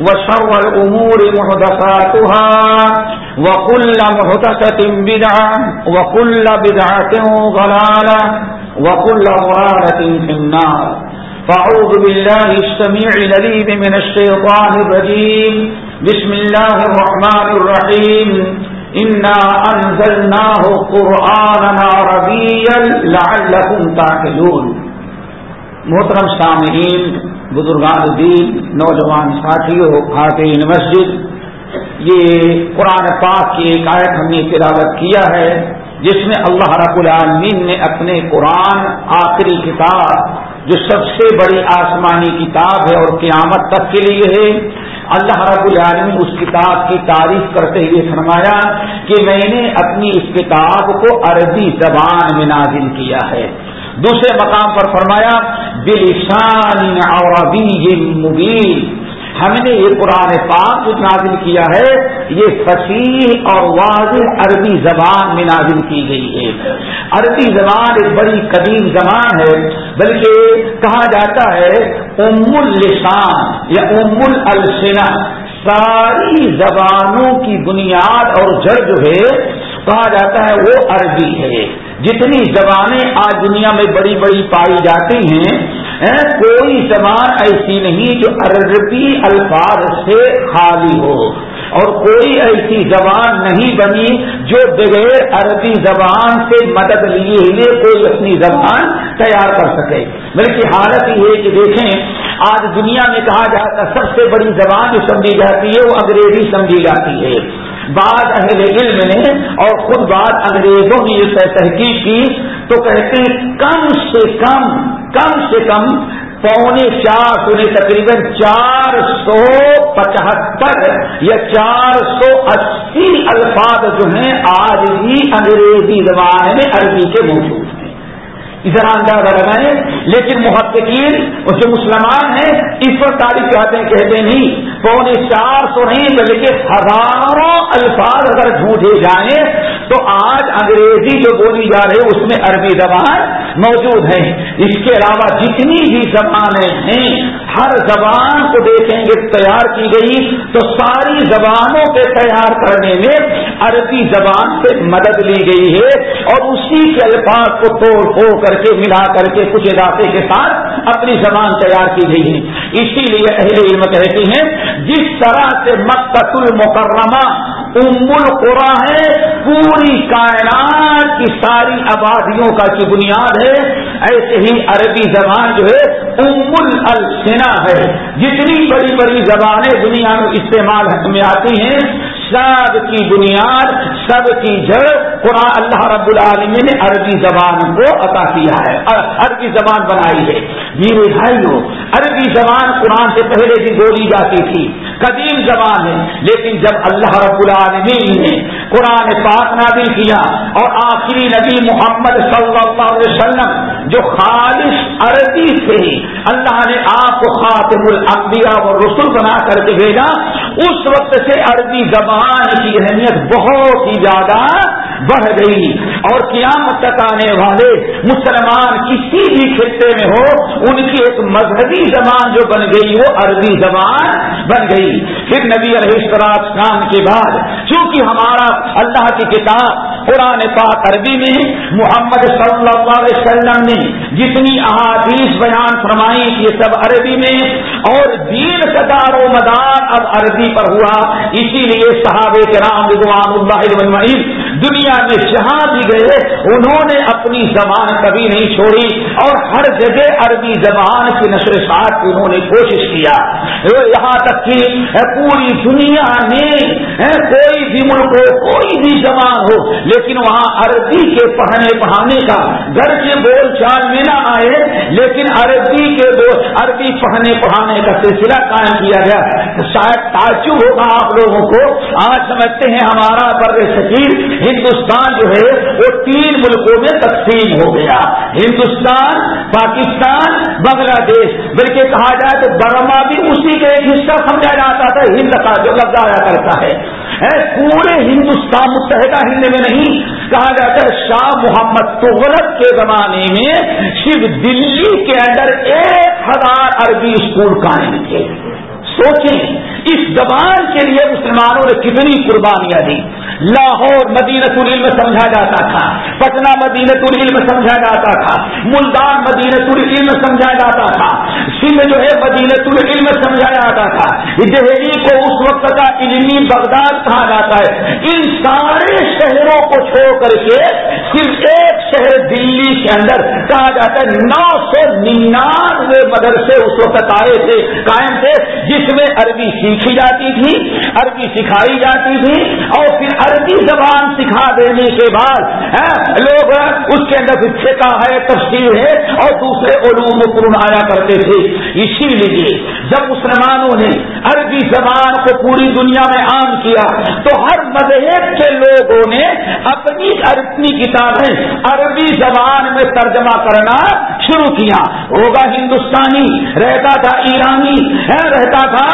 وشر الأمور محدثاتها وكل محدثة بدعة وكل بدعة ضلالة وكل ضلالة في النار. فأعوذ بالله السميع لليم من الشيطان الرجيم. بسم الله الرحمن الرحيم. إنا أنزلناه قرآنا عربيا لعلكم تعقلون محترم سامعین بزرگان دین، نوجوان ساتھیوں خاتین مسجد یہ قرآن پاک کی ایک آیت ہم نے تلاوت کیا ہے، جس میں اللہ رب العالمین نے اپنے قرآن آخری کتاب، جو سب سے بڑی آسمانی کتاب ہے اور قیامت تک کے لیے ہے، اللہ رب العالمین اس کتاب کی تعریف کرتے ہوئے فرمایا کہ میں نے اپنی اس کتاب کو عربی زبان میں نازل کیا ہے۔ دوسرے مقام پر فرمایا، بلسان عربی مبین ہم نے یہ قرآن پاک جو نازل کیا ہے، یہ فصیح اور واضح عربی زبان میں نازل کی گئی ہے۔ عربی زبان ایک بڑی قدیم زبان ہے، بلکہ کہا جاتا ہے ام السان یا ام السنا ساری زبانوں کی بنیاد اور جڑ جو ہے، کہا جاتا ہے وہ عربی ہے۔ جتنی زبانیں آج دنیا میں بڑی بڑی پائی جاتی ہیں کوئی زبان ایسی نہیں جو عربی الفاظ سے خالی ہو۔ اور کوئی ایسی زبان نہیں بنی جو بغیر عربی زبان سے مدد لیے ہوئے کوئی اپنی زبان تیار کر سکے۔ بلکہ حالت یہ ہے کہ دیکھیں، آج دنیا میں کہا جاتا سب سے بڑی زبان جو سمجھی جاتی ہے، وہ انگریزی سمجھی جاتی ہے۔ بعض اہل علم نے اور خود بعض انگریزوں نے یہ تحقیق کی تو کہتے ہیں کم سے کم کم سے کم پونے چار سو تقریباً چار سو پچہتر یا چار سو اسی الفاظ جو ہیں آج بھی انگریزی زبان میں عربی کے موجود ذرا اندازہ لگائیں۔ لیکن محققین جو مسلمان ہیں، اس پر تعریف چاہتے ہیں کہتے نہیں۔ پونے چار سو نہیں، بلکہ ہزاروں الفاظ اگر ڈھونڈے جائیں، تو آج انگریزی جو بولی جا رہی ہے، اس میں عربی زبان موجود ہے اس کے علاوہ جتنی بھی زبانیں ہیں ہر زبان کو دیکھیں گے، تیار کی گئی تو ساری زبانوں کے تیار کرنے میں عربی زبان سے مدد لی گئی ہے اور اسی کے الفاظ کو توڑ پھوڑ کر کے، ملا کر کے کچھ اضافے کے ساتھ اپنی زبان تیار کی گئی ہے۔ اسی لیے اہل علم کہتے ہیں، جس طرح سے مکت المکرمہ ام القرا ہے، پوری کائنات کی ساری آبادیوں کا کی بنیاد ہے۔ ایسے ہی عربی زبان جو ہے، ام السنا ہے۔ جتنی بڑی بڑی زبانیں دنیا میں استعمال میں آتی ہیں سب کی بنیاد، سب کی جڑ قرآن اللہ رب العالمین نے عربی زبان کو عطا کیا ہے عربی زبان بنائی ہے۔ میرے بھائیوں عربی زبان قرآن سے پہلے بھی بولی جاتی تھی، قدیم زبان ہے، لیکن جب اللہ رب العالمین نے قرآن پاک نازل کیا اور آخری نبی محمد صلی اللہ علیہ وسلم جو خالص عربی سے اللہ نے آپ کو خاتم الانبیاء و رسول بنا کر کے بھیجا۔ اس وقت سے عربی زبان کی اہمیت بہت ہی زیادہ بڑھ گئی اور قیامت تک آنے والے مسلمان کسی بھی خطے میں ہو، ان کی ایک مذہبی زبان جو بن گئی، وہ عربی زبان بن گئی۔ پھر نبی علیہ خان کے بعد، چونکہ ہمارا اللہ کی کتاب قرآن پاک عربی میں محمد صلی اللہ علیہ وسلم نے جتنی احادیث بیان فرمائی یہ سب عربی میں اور دین کا دار و مدار اب عربی پر ہوا۔ اسی لیے صحابہ کرام رضوان اللہ دنیا میں جہاں بھی گئے، انہوں نے اپنی زبان کبھی نہیں چھوڑی اور ہر جگہ عربی زبان کی نشر سات کی انہوں نے کوشش کیا۔ یہاں تک کہ پوری دنیا میں کوئی بھی ملک ہو، کوئی بھی زبان ہو، لیکن وہاں عربی کے پڑھنے پڑھانے کا گھر کے بول چال میں نہ آئے، لیکن عربی کے عربی پڑھنے پڑھانے کا سلسلہ قائم کیا گیا۔ شاید تعجب ہوگا آپ لوگوں کو۔ آج سمجھتے ہیں ہمارا بر شکیل ہندوستان جو ہے وہ تین ملکوں میں تقسیم ہو گیا۔ ہندوستان، پاکستان، بنگلہ دیش۔ بلکہ کہا جائے تو برما بھی اسی کا ایک حصہ سمجھا جاتا تھا، ہند کا جو لفظ آیا کرتا ہے۔ پورے ہندوستان متحدہ ہند میں نہیں، کہا جاتا ہے شاہ محمد تغلق کے زمانے میں صرف دلی کے اندر ایک ہزار عربی اسکول قائم تھے۔ سوچیں اس زبان کے لیے مسلمانوں نے کتنی قربانیاں دی لاہور مدینت العلم سمجھا جاتا تھا، پٹنہ مدینت العلم سمجھا جاتا تھا ملتان مدینت العلم سمجھا جاتا تھا۔ سندھ جو ہے مدینت العلم سمجھا جاتا تھا۔ دہلی کو اس وقت کا علمی بغداد کہا جاتا ہے۔ ان سارے شہروں کو چھوڑ کر کے صرف ایک شہر دلی کے اندر کہا جاتا ہے۔ نو سو ننانوے مدرسے اس وقت آئے تھے، قائم تھے، جس میں عربی سیکھی جاتی تھی، عربی سکھائی جاتی تھی اور پھر عربی زبان سکھا دینے کے بعد ہاں، لوگ اس کے اندر فکا ہے تفصیل ہے اور دوسرے علوم قرون آیا کرتے تھے۔ اسی لیے جب مسلمانوں نے عربی زبان کو پوری دنیا میں عام کیا، تو ہر مذہب کے لوگوں نے اپنی اپنی کتابیں عربی زبان میں ترجمہ کرنا شروع کیا۔ ہوگا ہندوستانی، رہتا تھا ایرانی رہتا تھا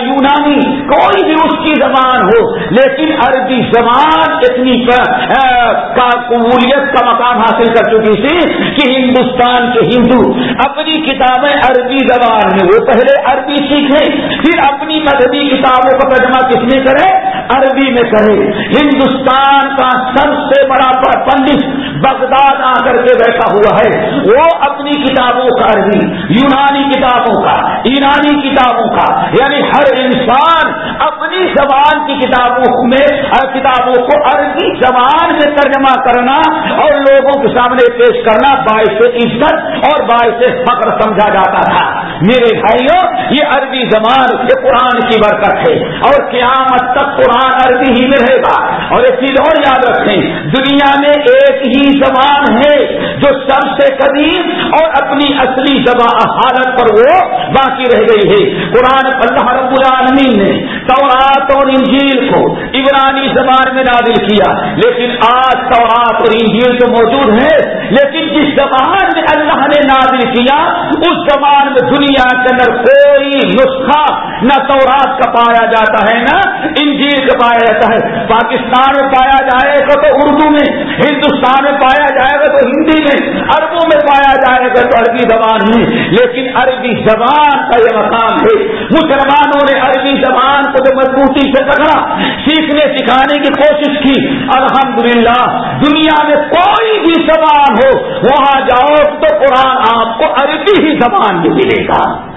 یونانی، کوئی بھی اس کی زبان ہو، لیکن عربی زبان اتنی کا قبولیت کا مقام حاصل کر چکی تھی کہ ہندوستان کے ہندو اپنی کتابیں عربی زبان میں، وہ پہلے عربی سیکھیں پھر اپنی مذہبی کتابوں کا ترجمہ کس میں کرے؟ عربی میں کرے۔ ہندوستان کا سب سے بڑا پنڈت بغداد آ کر کے بیٹھا ہوا ہے۔ وہ اپنی کتابوں کا عربی، یونانی کتابوں کا، ایرانی کتابوں کا یعنی ہر انسان اپنی زبان کی کتابوں میں کتابوں کو عربی زبان میں ترجمہ کرنا اور لوگوں کے سامنے پیش کرنا باعث عزت اور باعث فخر سمجھا جاتا تھا۔ میرے بھائیوں، یہ عربی زبان، یہ قرآن کی برکت ہے۔ اور قیامت تک قرآن عربی ہی میں رہے گا۔ اور ایک چیز اور یاد رکھیں، دنیا میں ایک ہی زبان ہے جو سب سے قدیم اور اپنی اصلی زبان، حالت پر وہ باقی رہ گئی ہے۔ قرآن اللہ رب العالمین نے تورات اور انجیل کو عبرانی زبان میں نازل کیا۔ لیکن آج تورات اور انجیل تو موجود ہے لیکن جس زبان میں اللہ نے نازل کیا، اس زبان دنیا کے اندر کوئی نسخہ نہ تورات کا پایا جاتا ہے، نہ انجیل کا پایا جاتا ہے۔ پاکستان میں پایا جائے گا تو اردو میں، ہندوستان میں پایا جائے گا تو ہندی میں، عربوں میں پایا جائے گا تو عربی زبان میں۔ لیکن عربی زبان کا یہ مقام ہے۔ مسلمانوں نے عربی زبان کو جو مضبوطی سے پکڑا، سیکھنے، سکھانے کی کوشش کی۔ الحمدللہ، دنیا میں کوئی بھی زبان ہو، وہاں جاؤ تو قرآن آپ کو عربی ہی زبان میں ملے گا۔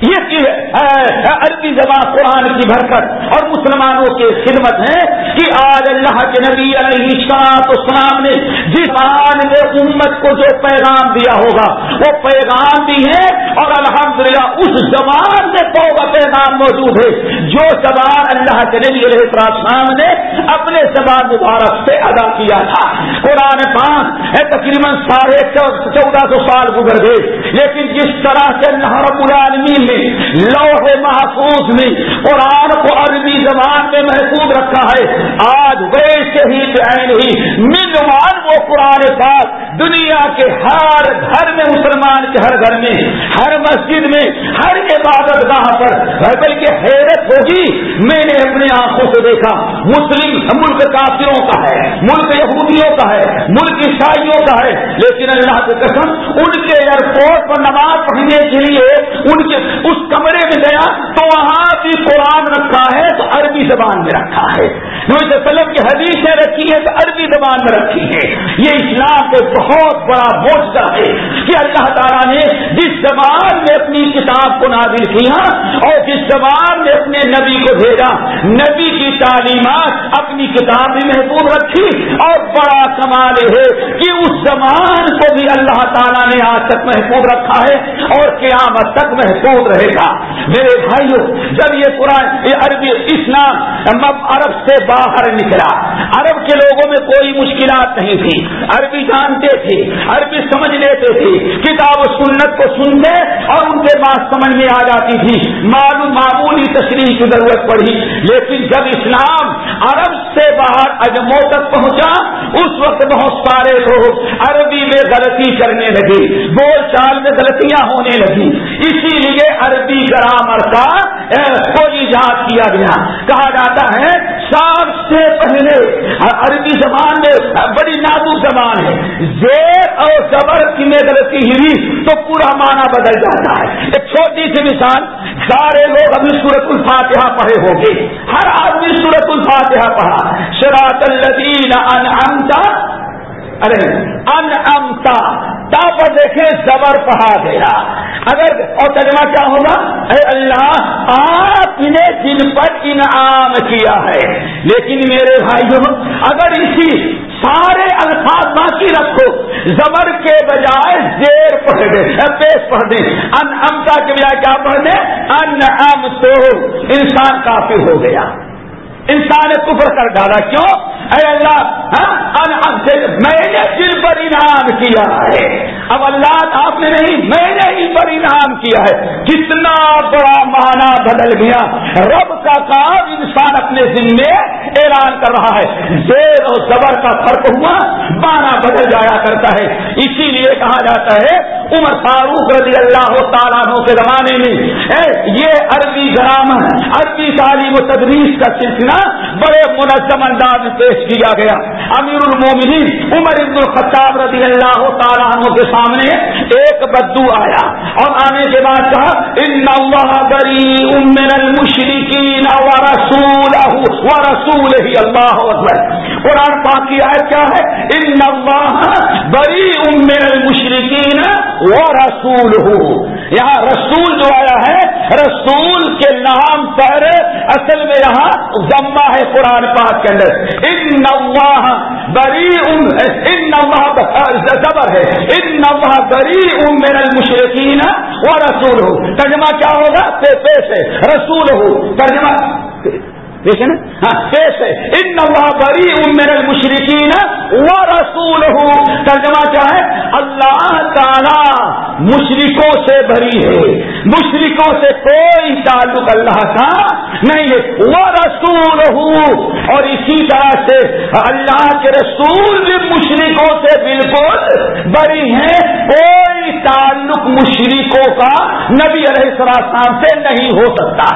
یہ عربی زبان قرآن کی برکت۔ اور مسلمانوں کی خدمت ہے کہ آج اللہ کے نبی علیہ شاط اسلام نے جس زبان نے امت کو جو پیغام دیا ہوگا، وہ پیغام بھی ہے۔ اور الحمدللہ اس زبان میں تو پیغام موجود ہے، جو زبان اللہ کے نبی علیہ السلام نے اپنے زبان مبارک سے ادا کیا تھا۔ قرآن پاک تقریباً ساڑھے چودہ سو سال گزر گئے۔ لیکن جس طرح سے اللہ رب العالمین لوح محفوظ میں قرآن کو عربی زبان میں محفوظ رکھا ہے۔ آج ویسے ہی ہی ملوان وہ قرآن بعد دنیا کے ہر گھر میں، مسلمان کے ہر گھر میں، ہر مسجد میں، ہر عبادت گاہ پر۔ بلکہ حیرت ہوگی۔ میں نے اپنی آنکھوں سے دیکھا، مسلم ملک کافروں کا ہے، ملک یہودیوں کا ہے، ملک عیسائیوں کا ہے۔ لیکن اللہ کے قسم، ان کے ایئرپورٹ پر نماز پڑھنے کے لیے، ان کے اس کمرے میں گیا تو وہاں بھی قرآن رکھا ہے زبان میں رکھا ہے۔ وسلم کی حدیثیں رکھی ہے تو عربی زبان میں رکھی ہے یہ اسلام کو بہت بڑا موجودہ ہے کہ اللہ تعالیٰ نے جس زبان میں اپنی کتاب کو نازل کیا اور جس زبان میں اپنے نبی کو بھیجا، نبی کی تعلیمات اپنی کتاب بھی محفوظ رکھی۔ اور بڑا کمال ہے کہ اس زبان کو بھی اللہ تعالیٰ نے آج تک محفوظ رکھا ہے اور قیامت تک محفوظ رہے گا۔ میرے بھائیوں جب یہ قرآن، یہ عربی اسلام عرب سے باہر نکلا۔ عرب کے لوگوں میں کوئی مشکلات نہیں تھی۔ عربی جانتے تھے، عربی سمجھ لیتے تھے۔ کتاب و سنت کو سنتے اور ان کے بعد سمجھ میں آ جاتی تھی۔ معلوم معمولی تشریح کی ضرورت پڑی۔ لیکن جب اسلام عرب سے باہر اجمو تک پہنچا، اس وقت بہت سارے لوگ عربی میں غلطی کرنے لگے۔ بول چال میں غلطیاں ہونے لگی اسی لیے عربی گرامر کا کوئی ایجاد کیا گیا۔ کہا جاتا ہے سب سے پہلے۔ عربی زبان میں بڑی نازک زبان ہے۔ زیر اور زبر کی میں غلطی ہوئی تو پورا معنی بدل جاتا ہے۔ ایک چھوٹی سی مثال، سارے لوگ ابھی سورت الفاتحہ پڑھے ہوں گے۔ ہر آدمی سورت الفاتحہ پڑھا۔ شراط الدین انتا ارے، ان امتا تا پر دیکھیں زبر پڑھا گیا۔ اگر، اور ترجمہ کیا ہوگا؟ اے اللہ، آپ نے جن پر انعام کیا ہے۔ لیکن میرے بھائیوں، اگر اسی سارے الفاظ باقی رکھو، زبر کے بجائے زیر پڑھ دے پیش پڑھ دیں۔ ان امتا کے بجائے کیا پڑھ دیں؟ ان ام تو انسان کافی ہو گیا۔ انسان نے کفر کر ڈالا کیوں؟ اے اللہ ہاں؟ میں نے دل پر انعام کیا ہے۔ اب اللہ آپ نے نہیں، میں نے ہی پر انعام کیا ہے۔ کتنا بڑا معنی بدل گیا۔ رب کا کام انسان اپنے ذمے اعلان کر رہا ہے۔ زیر اور زبر کا فرق ہوا، معنی بدل جایا کرتا ہے۔ اسی لیے کہا جاتا ہے، عمر فاروق رضی اللہ تعالیٰ کے زمانے میں یہ عربی گرامر، عربی تعلیم و تدریس کا سلسلہ بڑے منظم انداز میں پیش کیا گیا۔ امیر المومنین عمر ابن الخطاب رضی اللہ تعالیٰ عنہ کے سامنے ایک بدو آیا اور آنے کے بعد کہا، ان اللہ بری من المشرکین و رسول و رسول ہی اللہ اکبر۔ قرآن پاک کی آیت کیا ہے؟ ان اللہ بری من المشرکین و رسول یہاں رسول جو آیا ہے، رسول کے نام پر اصل میں یہاں ضمہ ہے قرآن پاک کے اندر۔ ان نواہ بری ان نواہ زبر ہے۔ ان نواہ بری ام میرا مشرقین وہ رسول ہو ترجمہ کیا ہوگا؟ پیش ہے۔ رسول ہو ترجمہ۔ دیکھیں نا؟ ہاں پیش ہے۔ ان نواہ بری ام میرا مشرقین وہ رسول ہو ترجمہ کیا ہے؟ مشرکوں مشرقوں سے بھری ہے۔ مشرقوں سے کوئی تعلق اللہ کا نہیں وہ رسول ہوں اور اسی طرح سے اللہ کے رسول بھی مشرقوں سے بالکل بری ہیں۔ کوئی تعلق مشرقوں کا نبی علیہ السلام سے نہیں ہو سکتا۔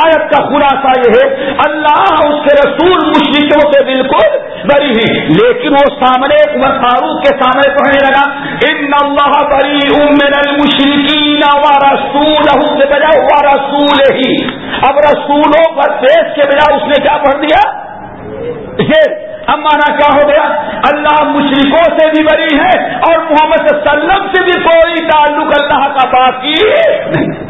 آیت کا خلاصہ یہ ہے، اللہ اس کے رسول مشرقوں سے بالکل بری ہے لیکن وہ سامنے فاروق کے سامنے پڑھنے لگا ان اللہ بری من المشرقین و رسول بجائے وہ رسول ہی اب رسول لوگ پر دیش کے بجائے اس نے کیا پڑھ دیا؟ یہ اب مانا کیا ہو گیا؟ اللہ مشرقوں سے بھی بری ہے اور محمد صلی اللہ علیہ وسلم سے بھی کوئی تعلق اللہ کا باقی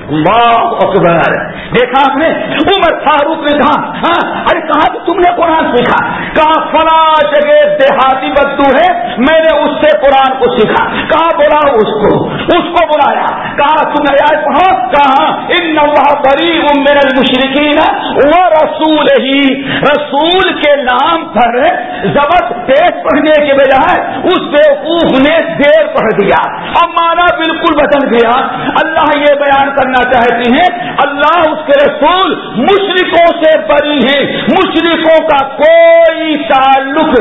اللہ اکبر۔ دیکھا آپ نے؟ عمر فاروق نے کہا ہاں ارے کہا کہ تم نے قرآن سیکھا؟ کہا، فلاں جگہ دیہاتی بدو ہے، میں نے اس سے قرآن کو سیکھا۔ کہا بلا اس کو۔ اس کو بلایا۔ کہا، تم نے آج پڑھو کہا، ان نوا بری میرے مشرقین وہ رسول ہی رسول کے نام پر ضبط تیز پڑھنے کے بجائے اس بیوقوف نے دیر پڑھ دیا۔ اب مانا بالکل بدل گیا اللہ یہ بیان کرنا چاہتی ہیں، اللہ اس کے رسول مشرقوں سے بری ہیں۔ مشرقوں کا کوئی تعلق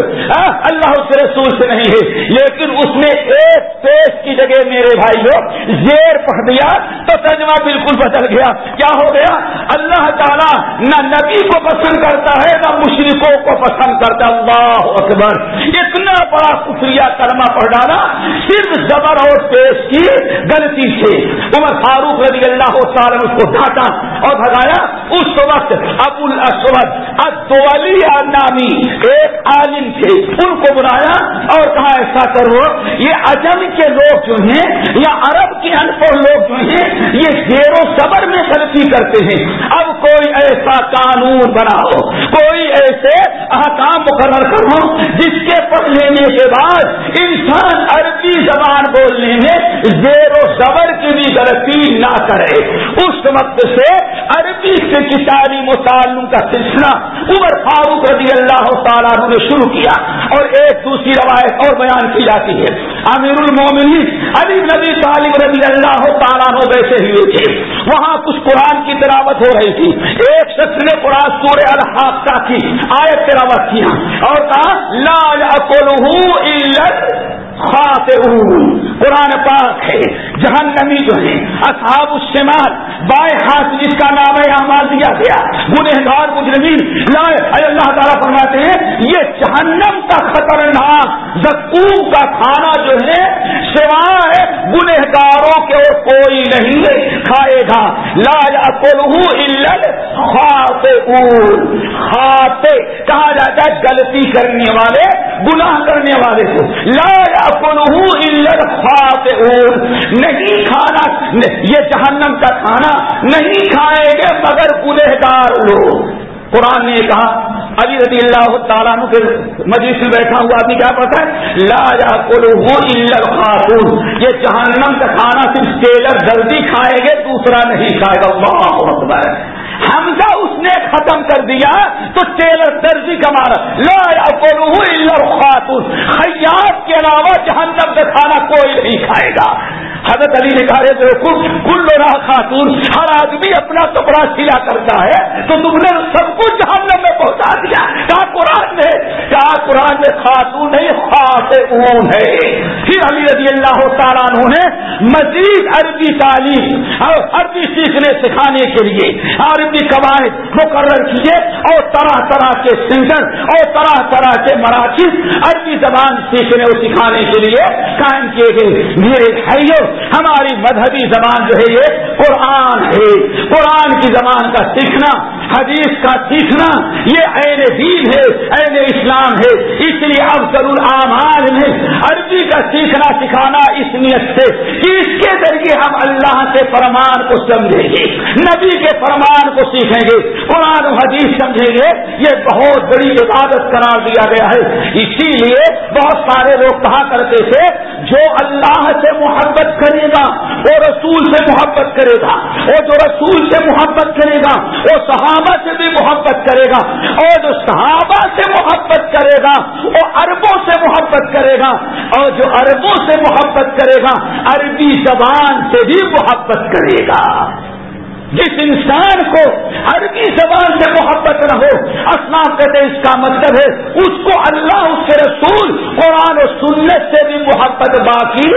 اللہ اس کے رسول سے نہیں ہے۔ لیکن اس نے ایک پیش کی جگہ میرے بھائی زیر پڑھ دیا۔ تو ترجمہ بالکل بدل گیا۔ کیا ہو گیا؟ اللہ تعالیٰ نہ نبی کو پسند کرتا ہے، نہ مشرقوں کو پسند کرتا۔ اللہ اکبر، اتنا بڑا کفریہ کرما پڑھ ڈالا، صرف زبر اور پیش کی غلطی سے۔ عمر فاروق رضی اللہ تعالیٰ اس کو ڈانٹا اور بھگایا۔ اس وقت ابو الاسود ادولی نامی ایک عالم تھے، ان کو بلایا اور کہا ایسا کرو، یہ اجم کے لوگ جو ہیں یا عرب کے ان پڑھ لوگ جو ہیں، یہ زیر و صبر میں غلطی کرتے ہیں۔ اب کوئی ایسا قانون بناؤ، کوئی ایسے احکام مقرر ہوں، جس کے پڑھ لینے کے بعد انسان عربی زبان بولنے میں زیر و زبر کی بھی غلطی نہ کرے۔ اس وقت سے عربی سے کتابی تعلیم کا سلسلہ عمر فاروق رضی اللہ تعالیٰ نے شروع کیا اور ایک دوسری روایت اور بیان کی جاتی ہے۔ امیر المومنین علی نبی طالب رضی اللہ تعالیٰ بیٹھے ہوئے تھے۔ وہاں کچھ قرآن کی تلاوت ہو رہی تھی۔ ایک شخص نے قرآن سورہ الحاق کی آیت تلاوت کیا اور کہا، لا قرآن پاک ہے، جہنمی جو ہے اصحاب الشمال، بائیں ہاتھ جس کا نام ہے اعمال دیا گیا، گنہگار مجرمین اللہ تعالیٰ فرماتے ہیں، یہ جہنم کا خطرناک زکوم کا کھانا جو ہے، سوائے گنہگاروں کے اور کوئی نہیں کھائے گا۔ لا یا خاطے کہا جاتا ہے، غلطی کرنے والے گناہ کرنے والے کو۔ لا نہیں کھانا، یہ جہنم کا کھانا نہیں کھائیں گے مگر گنہگار لوگ۔ قرآن نے کہا، علی رضی اللہ تعالیٰ کے مجلس میں بیٹھا ہوا آدمی کیا پتا ہے؟ لا جا خاتون یہ جہنم کا کھانا صرف ٹیلر جلدی کھائیں گے، دوسرا نہیں کھائے گا۔ اللہ اکبر۔ حمزہ نے ختم کر دیا تو ٹیلر درجی کا مارا۔ لا خاتون خیات کے علاوہ جہنم کا کھانا کوئی نہیں کھائے گا۔ حضرت علی نے کہا دیکھو کل رہا خاتون ہر آدمی اپنا کپڑا سلا کرتا ہے تو تم نے سب کچھ قرآن خاتون نہیں خاص اون ہے پھر علی رضی اللہ تعالیٰ نے مزید عربی تعلیم اور عربی سیکھنے سکھانے کے لیے عربی قواعد مقرر کیے اور طرح طرح کے سنگر اور طرح طرح کے مراکز عربی زبان سیکھنے اور سکھانے کے لیے قائم کیے گئے۔ میرے بھائیوں ہماری مذہبی زبان جو ہے، یہ قرآن ہے۔ قرآن کی زبان کا سیکھنا حدیث کا سیکھنا یہ عین دین ہے، عین اسلام ہے، اس لیے اب ضرور آمان میں عربی کا سیکھنا سکھانا اس نیت سے کہ اس کے ذریعے ہم اللہ کے فرمان کو سمجھیں گے، نبی کے فرمان کو سیکھیں گے، قرآن و حدیث سمجھیں گے۔ یہ بہت بڑی عبادت قرار دیا گیا ہے۔ اسی لیے بہت سارے لوگ کہا کرتے تھے، جو اللہ سے محبت کرے گا، وہ رسول سے محبت کرے گا، وہ جو رسول سے محبت کرے گا، وہ صحابہ سے بھی محبت کرے گا، اور جو صحابہ سے محبت کرے گا، وہ عربوں سے محبت کرے گا، اور جو عربوں سے محبت کرے گا، عربی زبان سے بھی محبت کرے گا۔ جس انسان کو عربی زبان سے محبت نہ ہو اسلام کہتے اس کا مطلب ہے، اس کو اللہ، اس کے رسول، قرآن و سنت سے بھی محبت باقی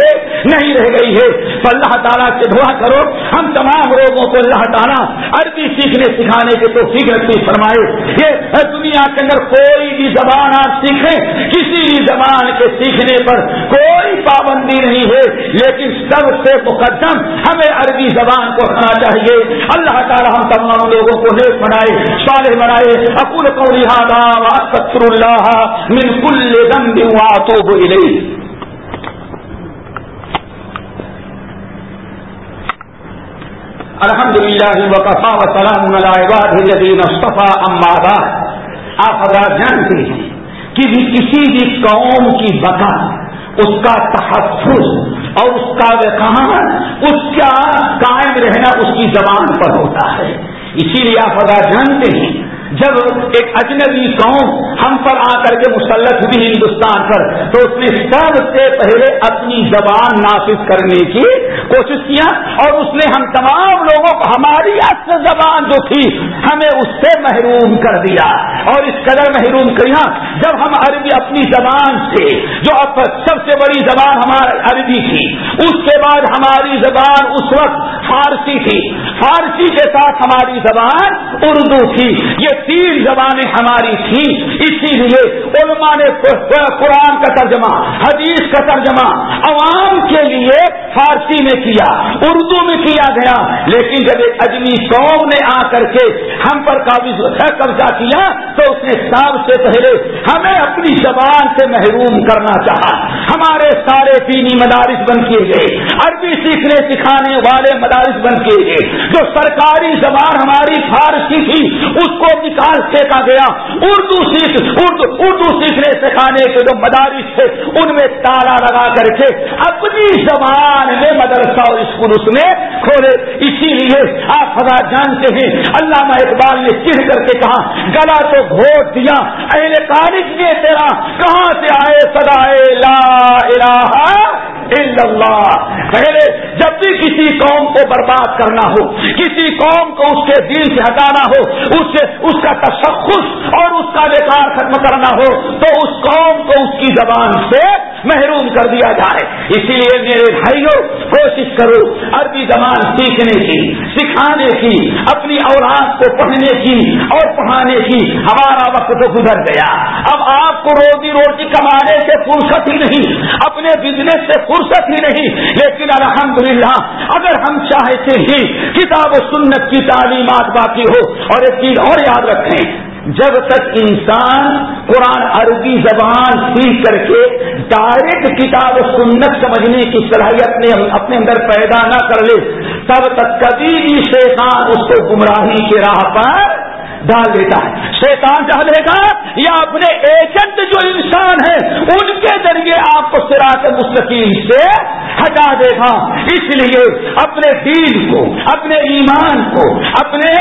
نہیں رہ گئی ہے۔ تو اللہ تعالیٰ سے دعا کرو، ہم تمام لوگوں کو اللہ تعالیٰ عربی سیکھنے، سکھانے کے تو فکر بھی فرمائے۔ یہ دنیا کے اندر کوئی بھی زبان آپ سیکھیں، کسی بھی زبان کے سیکھنے پر کوئی پابندی نہیں ہے، لیکن سب سے مقدم ہمیں عربی زبان کو رکھنا چاہیے۔ اللہ تعالی ہم تمام لوگوں کو نیک بنائے، صالح بنائے۔ اکول کو لہٰذا واسطر اللہ من کل ذنب واتوب الیہ۔ الحمد للہ وقفا وسلام عباد الذین اصطفى اما بعد۔ آپ حضرات جانتے ہیں کہ بھی کسی بھی قوم کی بقا اس کا تحفظ اور اس کا وقان اس کا قائم رہنا اس کی زبان پر ہوتا ہے۔ اسی لیے آپ اگر جانتے ہیں، جب ایک اجنبی قوم ہم پر آ کر کے مسلط ہوئی ہندوستان پر، تو اس نے سب سے پہلے اپنی زبان نافذ کرنے کی کوشش کیا اور اس نے ہم تمام لوگوں کو ہماری اصل زبان جو تھی ہمیں اس سے محروم کر دیا اور اس قدر محروم کیا جب ہم عربی اپنی زبان سے جو اب سب سے بڑی زبان ہماری عربی تھی، اس کے بعد ہماری زبان اس وقت فارسی تھی۔ فارسی کے ساتھ ہماری زبان اردو تھی۔ یہ تین زبانیں ہماری تھی اسی لیے علماء نے قرآن کا ترجمہ، حدیث کا ترجمہ، عوام کے لیے فارسی میں کیا، اردو میں کیا گیا، لیکن جب ایک اجمی قوم نے آ کر کے ہم پر قابض قبضہ کیا، تو اس نے سب سے پہلے ہمیں اپنی زبان سے محروم کرنا چاہا۔ ہمارے سارے دینی مدارس بن کیے گئے، عربی سیکھنے سکھانے والے مدارس بن کیے گئے۔ جو سرکاری زبان ہماری فارسی تھی، اس کو نکال پھینکا گیا۔ اردو سیکھ، اردو اردو سیکھنے سکھانے کے جو مدارس تھے، ان میں تالا لگا کر کے اپنی زبان میں مدرسہ اور اسکول اس نے کھولے، اسی لیے آپ حضرات جانتے ہیں۔ علامہ اقبال نے چڑھ کر کے کہا، گلا تو گھوٹ دیا، اہل کالج نے تیرا، کہاں سے آئے؟ سدائے لا الہ اللہ۔ پہلے جب بھی کسی قوم کو برباد کرنا ہو، کسی قوم کو اس کے دل سے ہٹانا ہو، اس سے اس کا تشخص اور اس کا بیکار ختم کرنا ہو، تو اس قوم کو اس کی زبان سے محروم کر دیا جائے۔ اسی لیے میرے بھائیوں کوشش کرو، عربی زبان سیکھنے کی، سکھانے کی، اپنی اولاد کو پڑھنے کی اور پڑھانے کی۔ ہمارا وقت تو گزر گیا۔ اب آپ کو روزی روٹی کمانے سے فرصت ہی نہیں، اپنے بزنس سے فرصت ہی نہیں۔ لیکن الحمدللہ، اگر ہم چاہتے ہی کتاب و سنت کی تعلیمات باقی ہو۔ اور ایک چیز اور یاد رکھیں، جب تک انسان قرآن عربی زبان سیکھ کر کے ڈائریکٹ کتاب و سنت سمجھنے کی صلاحیت نے اپنے اندر پیدا نہ کر لے تب تک کبھی بھی شیطان اس کو گمراہی کے راہ پر ڈال دیتا ہے۔ شیطان چاہے گا، یا اپنے ایجنٹ جو انسان ہے ان کے ذریعے آپ کو سراط مستقیم سے ہٹا دے گا۔ اس لیے اپنے دین کو، اپنے ایمان کو، اپنے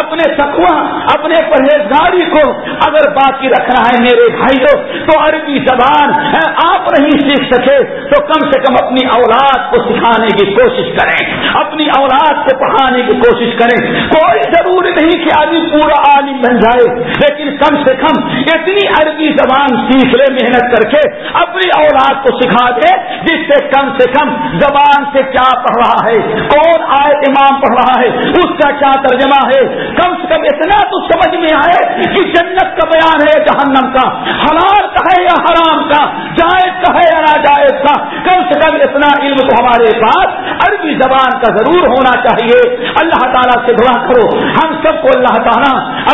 اپنے سکوا اپنے پرہیزگاری کو اگر باقی رکھنا ہے میرے بھائیوں، تو عربی زبان آپ نہیں سیکھ سکے، تو کم سے کم اپنی اولاد کو سکھانے کی کوشش کریں۔ اپنی اولاد کو پڑھانے کی کوشش کریں۔ کوئی ضروری نہیں کہ آدمی پورا عالم بن جائے۔ لیکن کم سے کم اتنی عربی زبان سیکھ لے محنت کر کے اپنی اولاد کو سکھا دے، جس سے کم سے کم زبان سے کیا پڑھ رہا ہے، کون آئے امام پڑھ رہا ہے، اس کا کیا ترجمہ ہے۔ کم سے کم اتنا تو سمجھ میں آئے کہ جنت کا بیان ہے جہنم کا، حلال کا ہے یا حرام کا، جائز کا ہے یا ناجائز کا۔ کم سے کم اتنا علم تو ہمارے پاس عربی زبان کا ضرور ہونا چاہیے۔ اللہ تعالیٰ سے دعا کرو، ہم سب کو اللہ تعالیٰ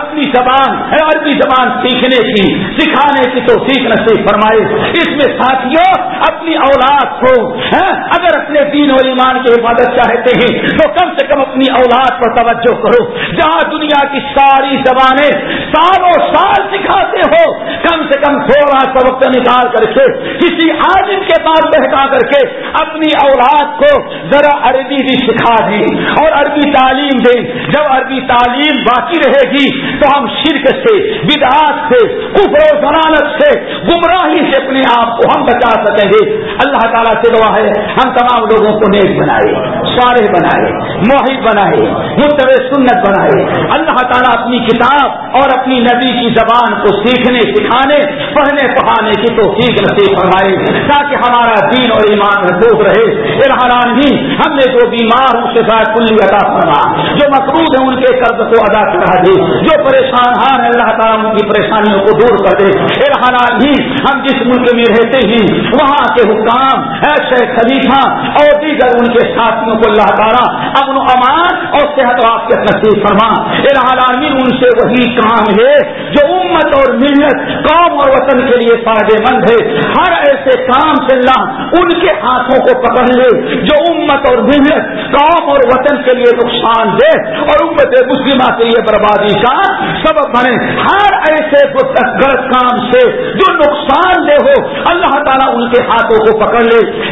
اپنی زبان، عربی زبان سیکھنے کی، سکھانے کی تو سیکھ نصیب فرمائے۔ اس میں ساتھیوں، اپنی اولاد کو ہاں، اگر اپنے دین و ایمان کی حفاظت چاہتے ہیں، تو کم سے کم اپنی اولاد پر توجہ کرو۔ جہاں دنیا کی ساری زبانیں سالوں سال سکھاتے ہو، کم سے کم تھوڑا سا وقت نکال کر کے، کسی عالم کے پاس بہتا کر کے اپنی اولاد کو ذرا عربی بھی سکھا دیں اور عربی تعلیم دیں۔ جب عربی تعلیم باقی رہے گی تو ہم شرک سے، بدعات سے، کفر و ضلالت سے، گمراہی سے اپنے آپ کو ہم بچا سکیں گے۔ اللہ تعالیٰ سے دعا ہے، ہم تمام لوگوں کو نیک بنائے۔ سارے بنائے موہد بنائے متب سنت بنائے۔ اللہ تعالیٰ اپنی کتاب اور اپنی نبی کی زبان کو سیکھنے، سکھانے، پڑھنے، پڑھانے کی تو سیکھ نصیب فرمائے تاکہ ہمارا دین اور ایمان محبوب رہے۔ ارحان بھی، ہم نے جو بیمار ہوں سے ساتھ کلی ادا فرما۔ جو مقروض ہیں، ان کے قرض کو ادا کرا دے۔ جو پریشان ہار اللہ تعالیٰ ان کی پریشانیوں کو دور کر دے۔ ارحان بھی، ہم جس ملک میں رہتے ہیں، وہاں کے حکام شیخ خلیفہ اور دیگر ان کے ساتھیوں کو اللہ تعالیٰ امن و امان اور صحت و آپ نصیب فرما۔ ارحان ان سے وہی کام ہے جو امت اور ملت قوم اور وطن کے لیے فائدے مند ہے۔ ہر ایسے کام سے اللہ ان کے ہاتھوں کو پکڑ لے جو امت اور ملت قوم اور وطن کے لیے نقصان دے اور امت مسلمہ کے لیے بربادی کا سبب بنے۔ ہر ایسے غلط کام سے جو نقصان دہ ہو، اللہ تعالیٰ ان کے ہاتھوں کو پکڑ لے۔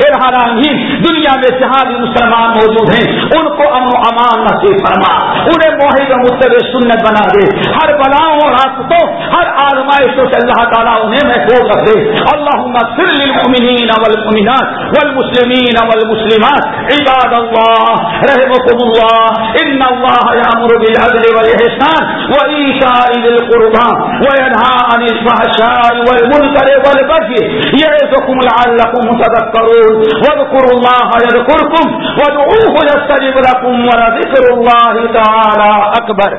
ہی دنیا میں جہاں بھی مسلمان موجود ہیں، ان کو امن و امان نصیب فرما۔ انہیں موہد متب سنت بنا دے۔ ہر بلاؤں اور راستوں، ہر آزمائشوں سے اللہ تعالیٰ انہیں محفوظ رکھ دے۔ اللہ للمؤمنین والمؤمنات والمسلمین والمسلمات۔ عباد اللہ رحمكم اللہ۔ ان اللہ یامر بالعدل والحسان وعیشاء ذی القربى وینہا عن الفحشاء والمنکر والبغي یعظکم لعلکم تذکرون۔ واذکروا اللہ یذکرکم وادعوه ذکر اللہ تعالی اکبر